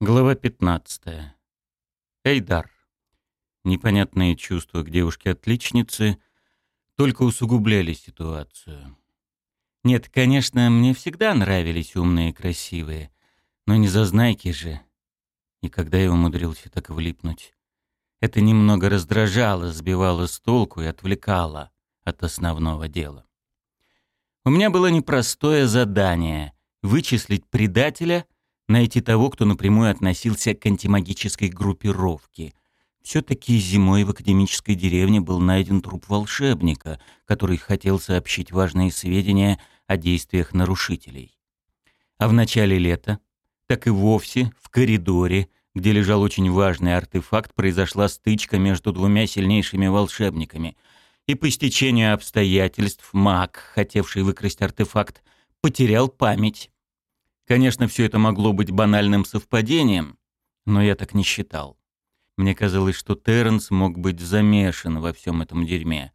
Глава 15. Эйдар. Непонятные чувства к девушке-отличнице только усугубляли ситуацию. Нет, конечно, мне всегда нравились умные и красивые, но не зазнайки же. И когда я умудрился так влипнуть, это немного раздражало, сбивало с толку и отвлекало от основного дела. У меня было непростое задание — вычислить предателя — найти того, кто напрямую относился к антимагической группировке. Все-таки зимой в академической деревне был найден труп волшебника, который хотел сообщить важные сведения о действиях нарушителей. А в начале лета, так и вовсе в коридоре, где лежал очень важный артефакт, произошла стычка между двумя сильнейшими волшебниками. И по стечению обстоятельств маг, хотевший выкрасть артефакт, потерял память. Конечно, все это могло быть банальным совпадением, но я так не считал. Мне казалось, что Терренс мог быть замешан во всем этом дерьме.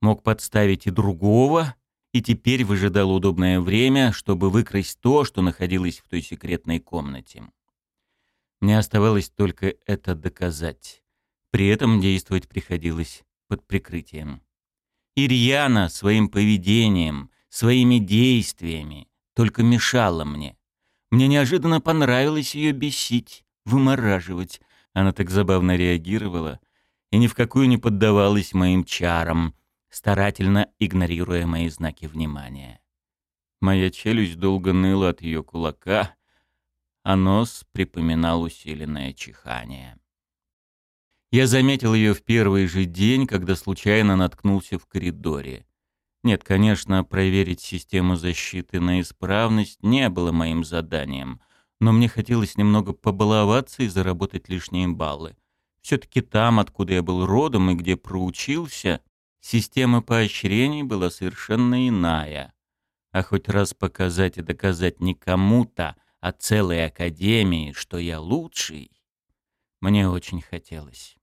Мог подставить и другого, и теперь выжидал удобное время, чтобы выкрасть то, что находилось в той секретной комнате. Мне оставалось только это доказать. При этом действовать приходилось под прикрытием. Ирьяна своим поведением, своими действиями только мешала мне. Мне неожиданно понравилось ее бесить, вымораживать. Она так забавно реагировала и ни в какую не поддавалась моим чарам, старательно игнорируя мои знаки внимания. Моя челюсть долго ныла от ее кулака, а нос припоминал усиленное чихание. Я заметил ее в первый же день, когда случайно наткнулся в коридоре. Нет, конечно, проверить систему защиты на исправность не было моим заданием, но мне хотелось немного побаловаться и заработать лишние баллы. Все-таки там, откуда я был родом и где проучился, система поощрений была совершенно иная. А хоть раз показать и доказать не кому-то, а целой академии, что я лучший, мне очень хотелось.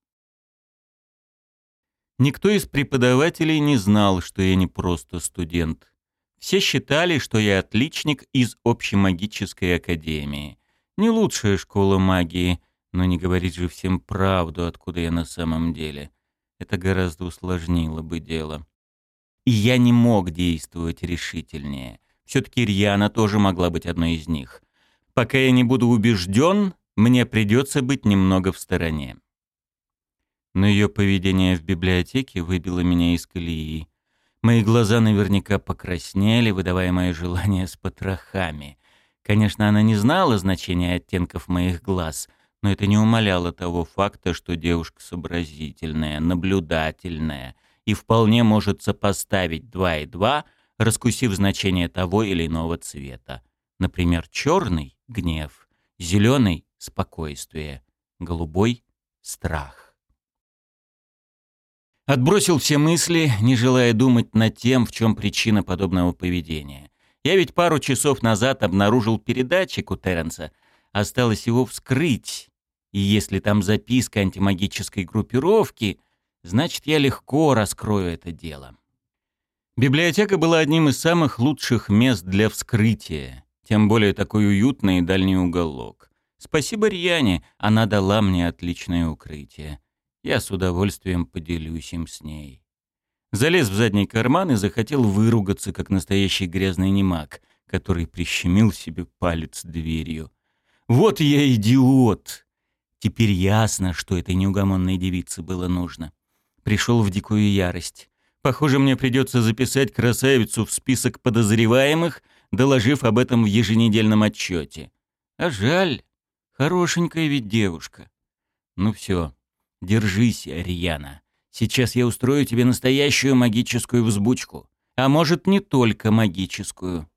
Никто из преподавателей не знал, что я не просто студент. Все считали, что я отличник из общемагической академии. Не лучшая школа магии, но не говорить же всем правду, откуда я на самом деле. Это гораздо усложнило бы дело. И я не мог действовать решительнее. Все-таки Рьяна тоже могла быть одной из них. Пока я не буду убежден, мне придется быть немного в стороне но ее поведение в библиотеке выбило меня из колеи. Мои глаза наверняка покраснели, выдавая мои желания с потрохами. Конечно, она не знала значения оттенков моих глаз, но это не умаляло того факта, что девушка сообразительная, наблюдательная и вполне может сопоставить два и два, раскусив значение того или иного цвета. Например, черный — гнев, зеленый — спокойствие, голубой — страх. Отбросил все мысли, не желая думать над тем, в чем причина подобного поведения. Я ведь пару часов назад обнаружил передатчик у Терренса. Осталось его вскрыть. И если там записка антимагической группировки, значит, я легко раскрою это дело. Библиотека была одним из самых лучших мест для вскрытия. Тем более такой уютный и дальний уголок. Спасибо Рьяне, она дала мне отличное укрытие. Я с удовольствием поделюсь им с ней. Залез в задний карман и захотел выругаться, как настоящий грязный немак, который прищемил себе палец дверью. «Вот я идиот!» Теперь ясно, что этой неугомонной девице было нужно. Пришел в дикую ярость. Похоже, мне придется записать красавицу в список подозреваемых, доложив об этом в еженедельном отчете. А жаль, хорошенькая ведь девушка. Ну все, Держись, Ариана. Сейчас я устрою тебе настоящую магическую взбучку. А может, не только магическую.